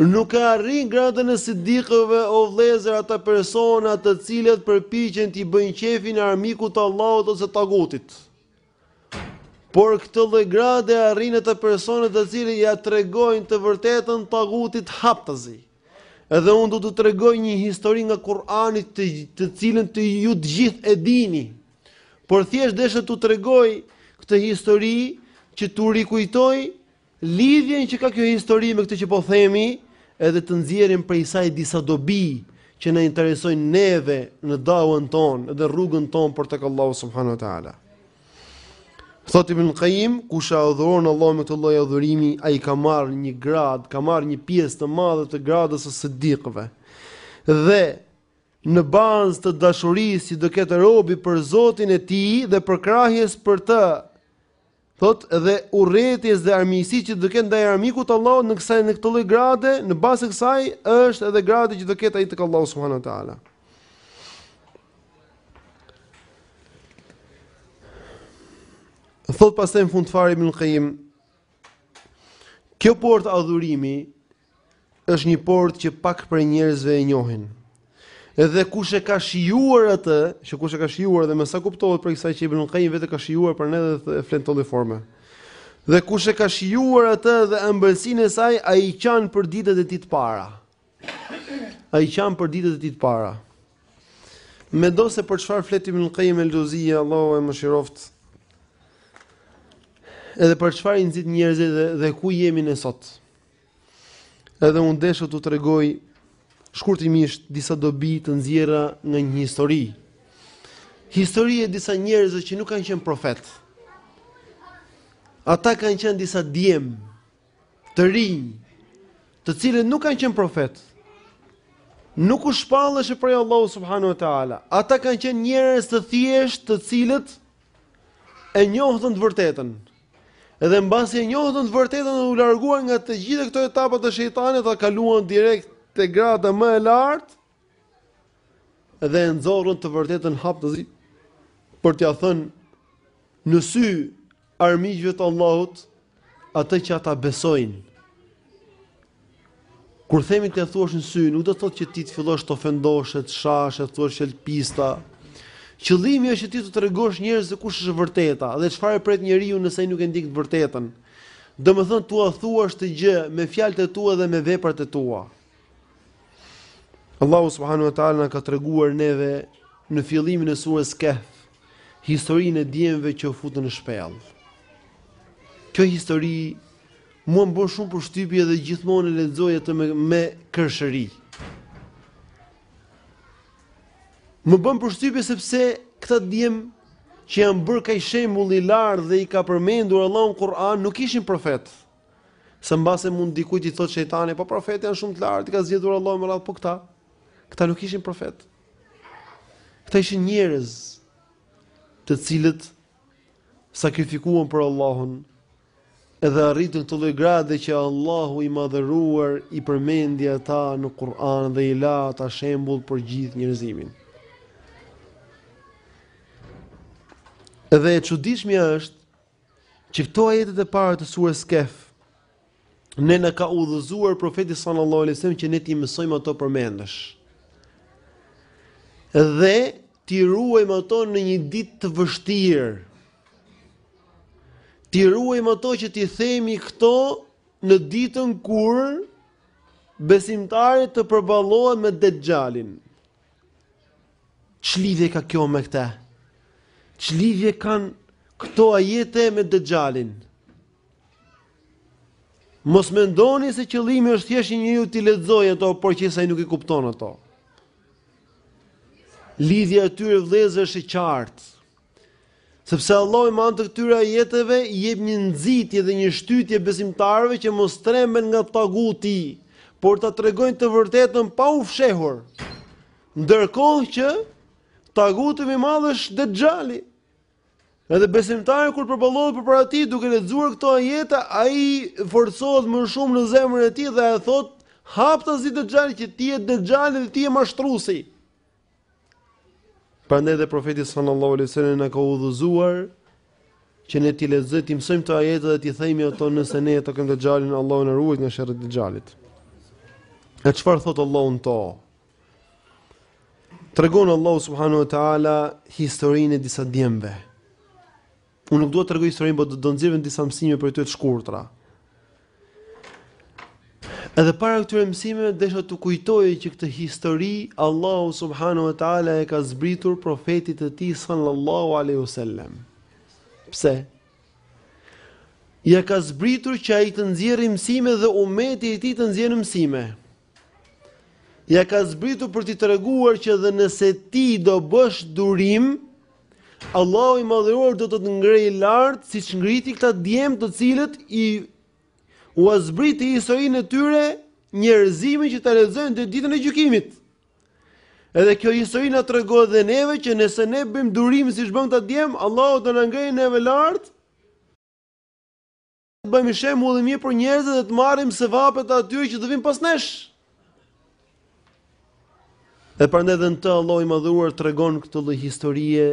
Nuk e arrijnë gradën e siddiqëve o vëllezër ata persona të cilët përpiqen t'i bëjnë qejfin armikut të Allahut ose tagutit. Por këtë lloj grade e arrijnë ata persona të cilët ia tregojnë të vërtetën tagutit haptazi. Edhe unë do t'u tregoj një histori nga Kur'ani të, të cilën të ju të gjithë e dini. Por thjesht desha t'u tregoj këtë histori që t'u rikujtoj Lidhjen që ka kjo histori me këtë që po themi edhe të nxjerrim prej saj disa dobi që na interesojnë neve në dawën tonë dhe rrugën tonë për tek Allahu subhanahu wa taala. Thot Ibn Qayyim, kush e adhuron Allahun me këtë lloj adhurimi, ai ka marrë një grad, ka marrë një pjesë të madhe të gradës së sidikëve. Dhe në bazë të dashurisë që do ketë robi për Zotin e tij dhe përkrahjes për të, Thotë edhe urrejtjes dhe armiqësisë që do ketë ndaj armikut të Allahut në kësaj në këtë lloj grade, në bazë të kësaj është edhe grada që do ketë ai tek Allahu subhanahu wa taala. Thot pastaj në fund fare Ibn Qayyim, kjo portë adhurimi është një portë që pak prej njerëzve e njohin. Edhe kush e ka shijuar atë, që kush e ka shijuar dhe me sa kuptohet prej kësaj që Ibn Qayyim vetë e ka shijuar prandaj dhe flet në këtë formë. Dhe kush e ka shijuar atë dhe ëmbëlsinë e saj, ai qan për ditët e tij të para. Ai qan për ditët e tij të para. Mendo se për çfarë flet Ibn Qayyim el-Xheuzije, Allahu e mëshiroftë, edhe për çfarë i nxit njerëzit dhe, dhe ku jemi ne sot. Edhe unë desha t'u tregoj shkurtimisht disa dobi të nxjerra nga një histori. Histori e disa njerëzve që nuk kanë qenë profetë. Ata kanë qenë disa djem të rinj, të cilët nuk kanë qenë profetë. Nuk u shpalleshe prej Allahu subhanahu wa taala. Ata kanë qenë njerëz të thjeshtë, të cilët e njohën të vërtetën. Edhe mbasi e njohën të vërtetën dhe u larguan nga të gjitha këto etapa të shejtanit, ata kaluan direkt te grada më e lartë dhe e nxorrën të vërtetën haptazi për t'ua thënë në sy armiqve të Allahut atë që ata besojnë. Kur themi t'ia thuash në sy, nuk do të thotë që ti të fillosh të ofendosh, të shash, të thuash gjëra të pista. Qëllimi është që ti t'u tregosh njerëzve kush është e vërteta dhe çfarë e pret njeriun nëse ai nuk e ndjek të vërtetën. Domethënë t'ua thuash këtë gjë me fjalët e tua dhe me veprat e tua. Allahu subhanahu wa taala na ka treguar neve në fillimin e sures Kehf historinë e djemve që u futën në shpellë. Kjo histori Mua më bën shumë përshtypje dhe gjithmonë e lexoj atë me, me kërshëri. Më bën përshtypje sepse këta djem që janë bërë kaq shembull i lartë dhe i ka përmendur Allahu në Kur'an nuk ishin profet. Se mbase mund dikujt i thotë shejtani, po profetët janë shumë të lartë, i ka zgjedhur Allahu mirë, po këta. Këta nuk ishin profet. Këta ishin njerëz të cilët sakrifikuan për Allahun, Edhe arritën këto lloj gradash që Allahu i Madhëruar i përmendi ata në Kur'an dhe i la ata shembull për gjithë njerëzimin. Edhe e çuditshmja është që këto ajetet e para të surës Kaf ne na ka udhëzuar profeti sallallahu alajhi wasallam që ne t'i mësojmë ato përmendësh. Dhe T'i ruajmë ato në një ditë të vështirë. T'i ruajmë ato që t'i themi këto në ditën kur besimtarët të përballohen me Dexhalin. Ç'lidhje ka kjo me këtë? Ç'lidhje kanë këto ajete me Dexhalin? Mos mendoni se qëllimi është thjesht një njeri t'i lexojë ato, përderisa ai nuk i kupton ato. Lidhja e tyre vëllezër është e qartë. Sepse Allahu me anë të këtyre ajeteve jep një nxitje dhe një shtytje besimtarëve që mos tremben nga taguti, por ta tregojnë të vërtetën pa u fshehur. Ndërkohë që taguti më i madh është Dexhali. Edhe besimtari kur përballohet përpara tij duke lexuar këto ajete, ai forcohet më shumë në zemrën e tij dhe e thotë haptazi dexhalit që ti je dexhali dhe ti je mashtrusi. Prandaj dhe profeti sallallahu alaihi wasallam na ka udhëzuar që ne t'i lexojmë, t'i mësojmë këto ajete dhe t'i themi ato nëse ne e takojmë dexhalin, Allahu na ruajtë nga sherri i dexhalit. E çfarë thotë Allahu në to? Tregon Allahu subhanahu wa taala historinë e disa djemve. Unë nuk dua të tregoj historinë, por do të nxjerrim disa mësime prej tyre të shkurtra. Edhe para këtyre mësimeve desha t'ju kujtoj që këtë histori Allahu subhanahu wa taala ia ka zbritur profetit të tij sallallahu alaihi wasallam. Pse? Ia ka zbritur që ai të nxjerrë mësime dhe umeti i tij të nxjerrë mësime. Ia ka zbritur për t'i treguar që dhe nëse ti do bësh durim, Allahu i Madhëruar do të të ngrejë lart siç ngriti këta djem të cilët ia zbriti historinë e tyre njerëzimit që ta lexojnë deri ditën e gjykimit. Edhe kjo histori na tregon edhe neve që nëse ne bëjmë durim siç bënë këta djem, Allahu do na ngrejë neve lart të bëhemi shembull i mirë për njerëzit dhe të marrim sevapet e atyre që do vinë pas nesh. Dhe prandaj edhe Allahu i Madhëruar tregon këtë lloj historie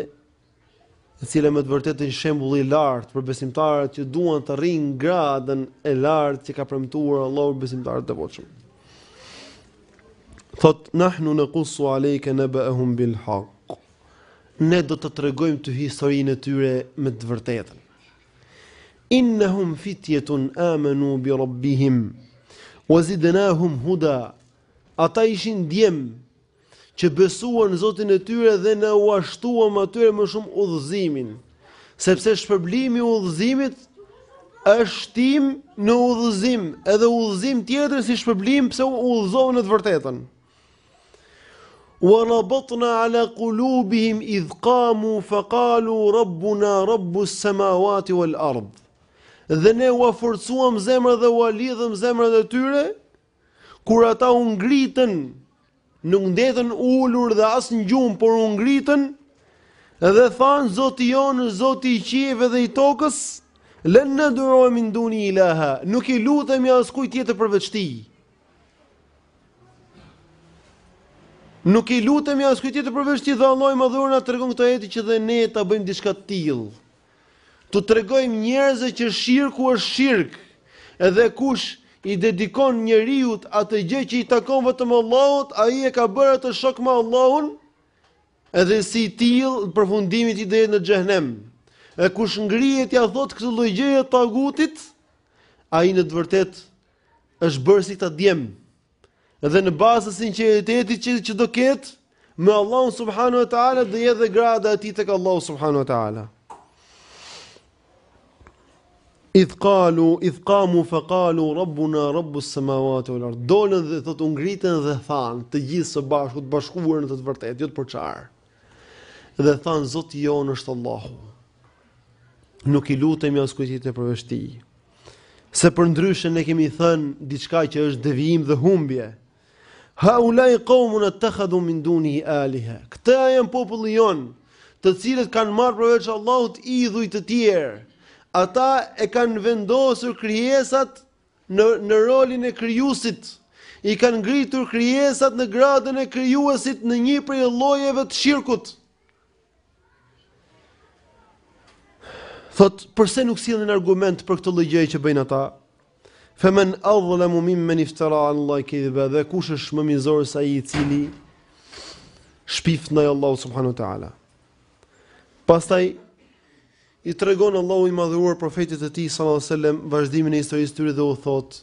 e cila me të vërtetë është shembull i lartë për besimtarët që duan të arrijnë gradën e lartë që ka premtuar Allahu besimtarëve të devotshëm. Thotë nahnu naqussu alayka nabahum bil haqq. Ne do ta tregojmë ty historinë e tyre me të vërtetën. Innahum fitjetun amanu bi rabbihim wa zidnahum huda. Ata ishin djem që besuan në Zotin e tyre dhe ne ua shtuam atyre më shumë udhëzimin, sepse shpërblimi i udhëzimit është shtim në udhëzim, edhe udhëzim tjetër si shpërblim pse u udhëzua në të vërtetën. Wa rabatna ala kulubihim idh kamu fa kalu rabbuna rabbu samawati wal ard. Dhe ne ua forcuam zemrat dhe ua lidhëm zemrat e tyre, kur ata u ngritën, nuk ndejtën ulur dhe as në gjumë, por u ngritën, dhe thanë zoti jonë, zoti i qiejve dhe i tokës, lan nad'uwa min dunihi ilaha, nuk i lutemi askujt tjetër përveç tij. Nuk i lutemi askujt tjetër përveç tij dhe Allahu i Madhëruar na tregon këtë ajet që dhe ne ta bëjmë diçka të tillë. T'u tregojmë njerëzve që shirku është shirk. Edhe kush i dedikon njeriut atë gjë që i takon vetëm Allahut, ai e ka bërë atë shok me Allahun. Edhe si i tillë, përfundimi i tij do jetë në xhehenem. E kush ngrihet ia thotë këtë lloj gjëje tagutit, ai në të vërtetë Është bërë si këta djem. Dhe në bazë të sinqeritetit që që do ketë me Allahun subhanahu wa taala do jetë dhe grada e tij tek Allahu subhanahu wa taala. Idh qalu idh qamu fa qalu rabbuna rabbus samawati wal ard. Dolën dhe thotë u ngritën dhe thanë të gjithë së bashku të bashkuar në të, të vërtetë, jo të përçar. Dhe thanë Zoti jonë është Allahu. Nuk i lutemi askujt tjetër përveç tij. Se përndryshe ne kemi thënë diçka që është devijim dhe humbje. Haulai qaumuna ttakhadhu min dunihi aliha. Këta janë populli jonë, të cilët kanë marrë përveç Allahut idhuj të tjerë. Ata e kanë vendosur krijesat në në rolin e krijuesit. I kanë ngritur krijesat në gradën e krijuesit në një prej llojeve të shirkut. Thotë, përse nuk sjellin argument për këtë lloj gjëje që bëjnë ata? Femen adhlamu mimmen iftara alallahi kedhiba dhe kush është më mizor se ai i cili shpif ndaj Allahut subhanahu wa taala. Pastaj I tregon Allahu i Madhëruar profetit të Tij sallallahu alejhi dhe sellem vazhdimin e historisë të tyre dhe u thotë: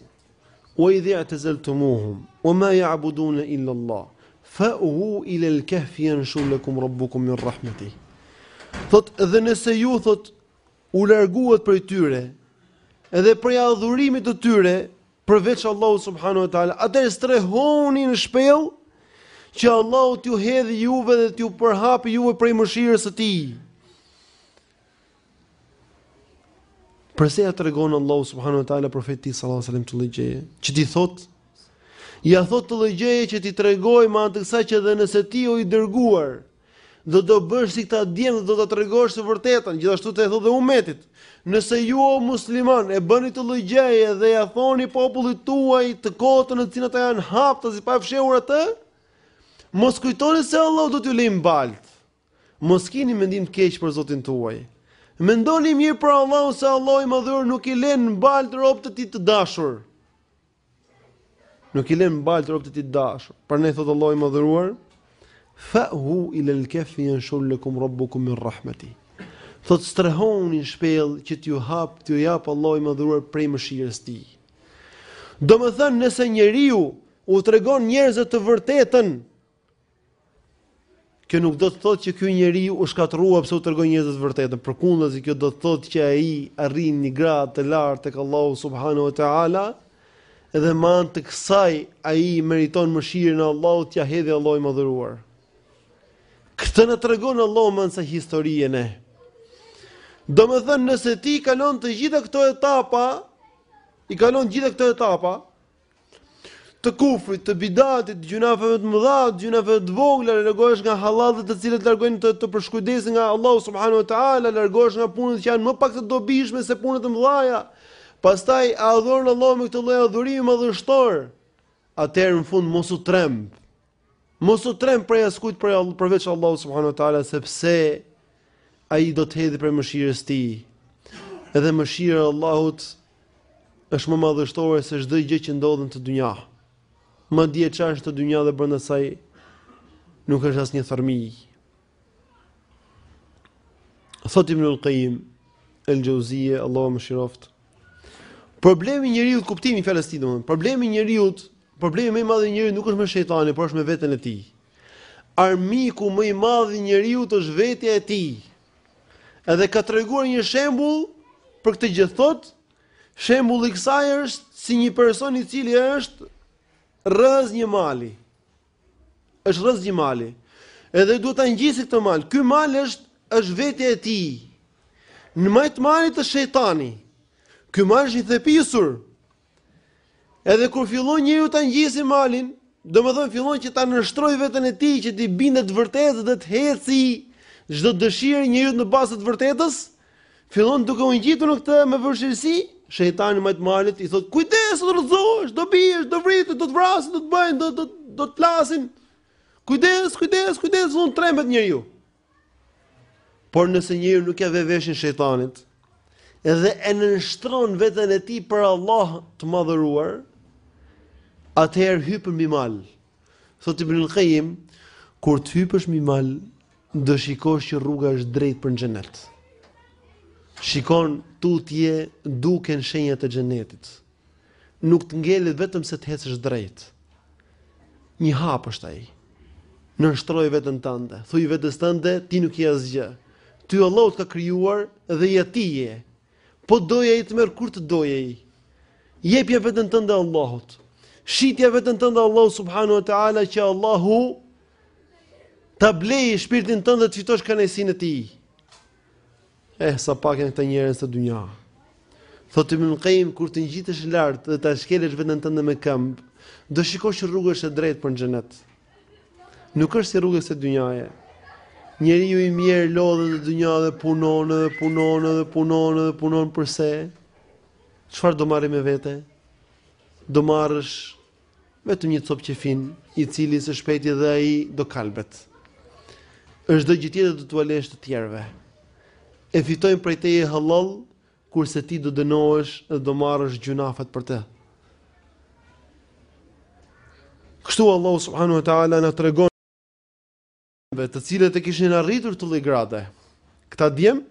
"Wa idh i'tazaltumuhum wa ma ya'budun illa Allah, fa'u ila al-kahf yanshur lakum rabbukum min rahmatih." Thot dhe nëse ju thot u larguat prej tyre edhe prej adhurimit të tyre, përveç Allahut subhanahu wa taala, atëherë strehoni në shpellë që Allahu t'ju hedhë juve dhe t'ju përhapë juve prej mëshirës së Tij. Përse ja tregon Allahu subhanahu wa taala profetit sallallahu alaihi wasallam këtë lloj gjëje? Që t'i thotë, ja thot këtë lloj gjëje që t'i tregojë me anë të kësaj që dhe nëse ti o i dërguar, Do të bësh si këta djem dhe do ta tregosh të vërtetën, gjithashtu t'ia thotë dhe umetit. Nëse ju o musliman e bëni këtë lloj gjëje dhe ja thoni popullit tuaj të kotën në të cilën ata janë haptasi pa e fshehur atë, mos kujtoni se Allahu do t'ju lejë në baltë. Mos kini mendim të keq për Zotin tuaj. Mendoni mirë për Allahun se Allahu i Madhëruar nuk i len në baltë robët e tij të dashur. Nuk i lën në baltë robët e tij të dashur. Prandaj thot Allahu i madhëruar, "Fa'hu ila al-kahfi yanshur lakum rabbukum min rahmati." Thot strehoni në shpellë që t'ju hap, t'ju jap Allahu i madhëruar prej mëshirës së tij. Domethënë, nëse njeriu u tregon njerëzve të vërtetën, Kjo nuk do të thotë që ky njeri u shkatërrua pse u tregoi njerëzve të vërtetën. Përkundazi kjo do të thotë që ai arrin një gradë të lartë tek Allahu subhanahu wa taala dhe me anë të kësaj ai meriton mëshirën e Allahut t'ia hedhë Allahu i madhëruar. Këtë na tregon Allahu me anë të kësaj historie ne. Domethënë nëse ti i kalon të gjitha këto etapa, i kalon të gjitha këto etapa, të kufrit, të bidatit, të gjynahëve të mëdha, të gjynahëve të vogla, largohesh nga hallallet të cilat largojnë të, të përshkujdesin nga Allahu subhanahu wa taala, largohesh nga punët që janë më pak të dobishme se punët e mëdha. Pastaj adhuron Allahun me këtë lloj adhurimi madhështor. Atëherë në fund mos u tremb. Mos u tremb prej askujt përveç Allahut subhanahu wa taala, sepse ai do të të hedhë prej mëshirës së tij. Edhe mëshira e Allahut është më madhështore se çdo gjë që ndodhet në këtë dynja. Madje çfarë është në këtë dynja dhe brenda saj nuk është asnjë thërrmi. Thot Ibn al-Qayyim al-Jawziyja, Allahu e mëshiroftë. Problemi i njeriut kuptimi i fjalës së tij domthon. Problemi i njeriut, problemi më i madh i njeriut nuk është me shejtanin, por është me veten e tij. Armiku më i madh i njeriut është vetja e tij. Edhe ka treguar një shembull për këtë gjë thot, shembulli i kësaj është si një person i cili është rrëzë një mali. Është rrëzë një mali. Edhe duhet ta ngjisi këtë mal. Ky mal është vetja e tij. Në majë të malit është shejtani. Ky mal është i thepisur. Edhe kur fillon njeriu ta ngjisi malin, domethënë fillon që ta nënshtrojë veten e tij që t'i bindet të vërtetës dhe të heqi çdo dëshirë njeriu në bazë të të vërtetës, Fillon duke u ngjitur në këtë me vështirësi, shejtani majë të malit i thotë kujdes do rrëzohesh, do biesh, do vritesh, do të vrasin, do të bëjnë, do të plasin. Kujdes, kujdes, kujdes, zon trembet njeriu. Por nëse njeriu nuk ia vë veshin shejtanit, edhe e nënshtron veten e tij për Allah të madhëruar, atëherë hypën mbi mal. Thotë Ibn al-Qayyim, kur të hypësh mbi mal, Do shikosh që rruga është drejt për në xhenet. Shikon tutje duken shenjat e xhenetit. Nuk të ngelet vetëm se të hecësh drejt. Një hap është ai. Nënshtroje veten tënde, thuj vetes tënde, ti nuk je asgjë. Ty Allahu të ka krijuar dhe i tij je. Po do ai të merr kur të dojë ai. Jepja veten tënde Allahut. Shitja veten tënde Allahut subhanahu wa ta'ala që Allahu Ta blejë shpirtin tënd dhe të fitosh kënaqësinë e tij. Eh, sa pak janë këta njerëz te dynja. Thotë Ibn Qayyim kur të ngjitesh lart dhe ta shkelësh veten tënde me këmbë, do shikosh që rruga është e drejtë për në xhenet. Nuk është si rrugë dynjaje. Njeriu i mirë lodhet në dynja dhe punon dhe punon dhe punon dhe punon përse? Çfarë do marrë me vete? Do marrësh Vetëm një copë qefin, i cili së shpejti dhe ai do kalbet. E çdo gjë tjetër do t'ua lësh të tjerëve. E fitojnë prej teje hallall, kurse ti do dënohesh dhe do marrësh gjynahet për të. Kështu Allahu subhanahu wa taala na tregon djemve të cilët e kishin arritur këtë lloj grade. Këta djem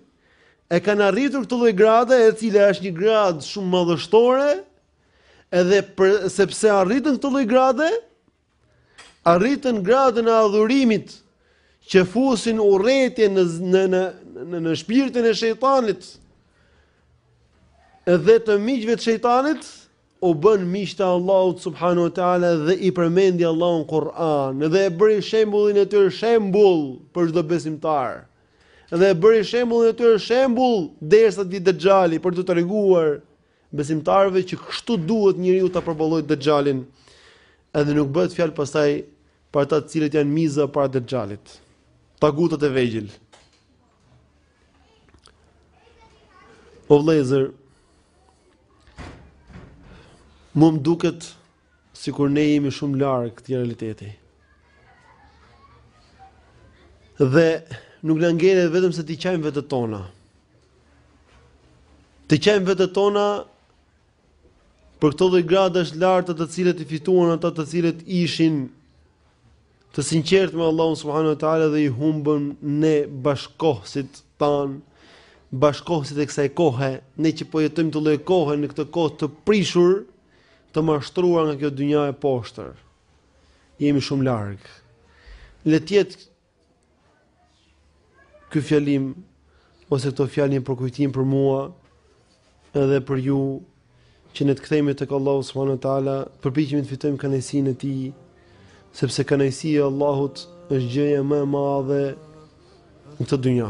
e kanë arritur këtë lloj grade e cila është një gradë shumë madhështore edhe për, sepse arritën këtë lloj grade arritën gradën e adhurimit që fusin urrejtjen në shpirtin e shejtanit edhe të miqve të shejtanit u bënë miq të Allahut subhanahu wa ta'ala dhe i përmendi Allahu në Kur'an dhe e bëri shembullin e tyre shembull për çdo besimtar. Dhe e bëri shembullin e tyre shembull derisa të vijë Dexhali për t'u treguar besimtarëve që kështu duhet njeriu ta përballojë Dexhalin. Edhe nuk bëhet fjalë pastaj për ata të cilët janë miza para Dexhalit. Tagutët e vegjël. Po vllezër, mu më duket sikur ne jemi shumë larg këtij realiteti. Dhe nuk na ngelet vetëm se t'i qajmë vetet tona. T'i qajmë vetet tona për këto dhe gradë kaq të larta të cilat i fituan ata të cilët ishin të sinqertë me Allahun subhanahu wa taala dhe i humbëm ne bashkohësit tanë, bashkohësit e kësaj kohe, ne që po jetojmë të lloj kohe në këtë kohë të prishur, të mashtruar nga kjo dynja e poshtër. Jemi shumë larg. Le të jetë Ky fjalim ose këto fjalë një përkujtim për mua edhe për ju që ne të kthehemi tek Allahu subhanahu wa taala, të përpiqemi të fitojmë kënaqësinë e tij, sepse kënaqësia e Allahut është gjëja më e madhe në këtë dynja.